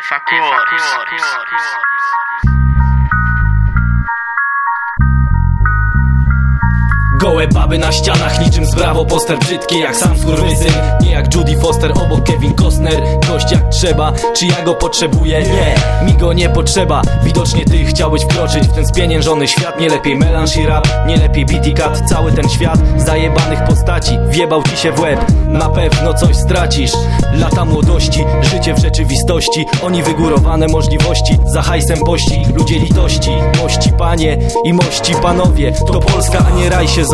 favore. Gołe baby na ścianach niczym z brawo Poster brzydki jak sam skurwysyn. Nie jak Judy Foster obok Kevin Costner. Gość jak trzeba, czy ja go potrzebuję? Nie, mi go nie potrzeba. Widocznie ty chciałeś wkroczyć w ten spieniężony świat. Nie lepiej melanż i rap, nie lepiej beat cut. Cały ten świat zajebanych postaci Wjebał ci się w łeb, na pewno coś stracisz. Lata młodości, życie w rzeczywistości. Oni wygórowane możliwości Za hajsem pości, ludzie litości Mości panie i mości panowie. To Polska, a nie raj się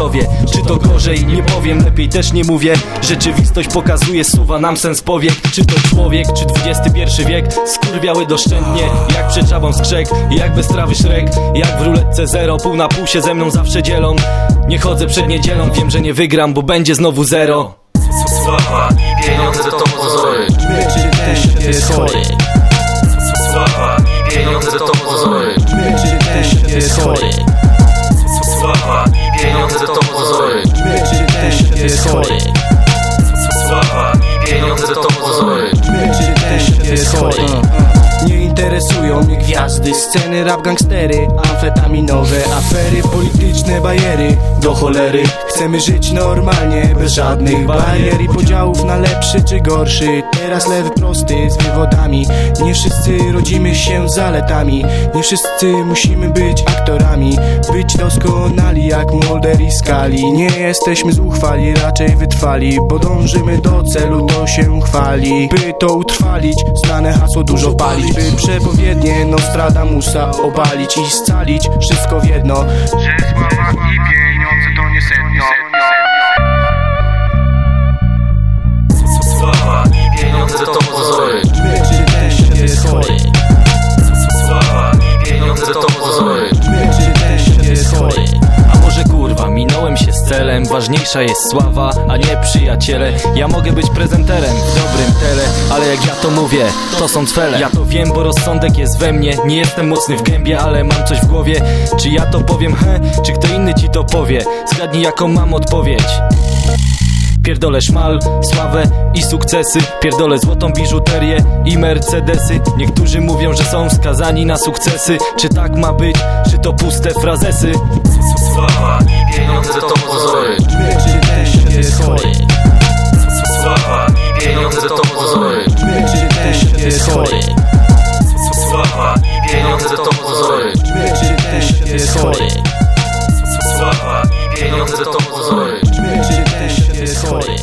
Czy to gorzej? Nie powiem, lepiej też nie mówię. Rzeczywistość pokazuje, suwa nam sens powiek. Czy to człowiek, czy XXI wiek? Skurwiały doszczętnie, jak przed żabą skrzek Jak bez trawy szrek, jak w ruletce zero Pół na pół się ze mną zawsze dzielą. Nie chodzę przed niedzielą, wiem, że nie wygram Bo będzie znowu zero. Sława i pieniądze to pozory. Czy ten świat jest chory? Sława i pieniądze to pozory. Czy ten świat jest chory? Sława pieniądze to pozory Czy ten świat jest chory? Sława pieniądze to pozory Czy ten świat jest? Nie interesują mnie gwiazdy, sceny, rap gangstery Amfetaminowe afery, polityczne bajery Do cholery. Chcemy żyć normalnie Bez żadnych barier i podziałów na lepszy czy gorszy Teraz lewy prosty z wywodami. Nie wszyscy rodzimy się zaletami Nie wszyscy musimy być aktorami. Być doskonali jak Mulder i Skali Nie jesteśmy zuchwali, raczej wytrwali Bo dążymy do celu, to się chwali. By to utrwalić, znane hasło dużo palić. By przepowiednie Nostradamusa obalić i scalić Wszystko w jedno Ważniejsza jest sława, a nie przyjaciele. Ja mogę być prezenterem w dobrym tele Ale jak ja to mówię, to są cwele. Ja to wiem, bo rozsądek jest we mnie. Nie jestem mocny w gębie, ale mam coś w głowie. Czy ja to powiem, he? Czy kto inny ci to powie? Zgadnij jaką mam odpowiedź Pierdolę szmal, sławę i sukcesy Pierdolę złotą biżuterię i mercedesy Niektórzy mówią, że są skazani na sukcesy Czy tak ma być, czy to puste frazesy? Sława i pieniądze to pozory Czy też jest chory? Sława i pieniądze to pozory Czy też jest chory? Sława i pieniądze to pozory Czy też jest chory? Sława Pieniądze to pozory Czy ten świat jest chory